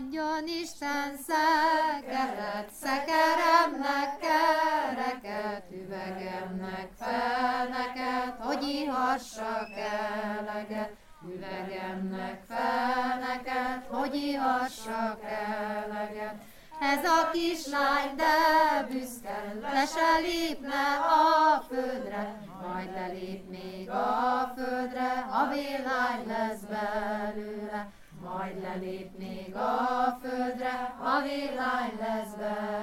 adjon Isten szekeret, szekeremnek kereket, üvegemnek felneket, hogy ihassak eleget. Üvegemnek felneket, hogy ihassak eleget. Ez a kislány, de büszke, le se lépne a földre, majd lelép még a földre, a világ lesz belőle. Majd lelép még a földre, a világ lesz belőle.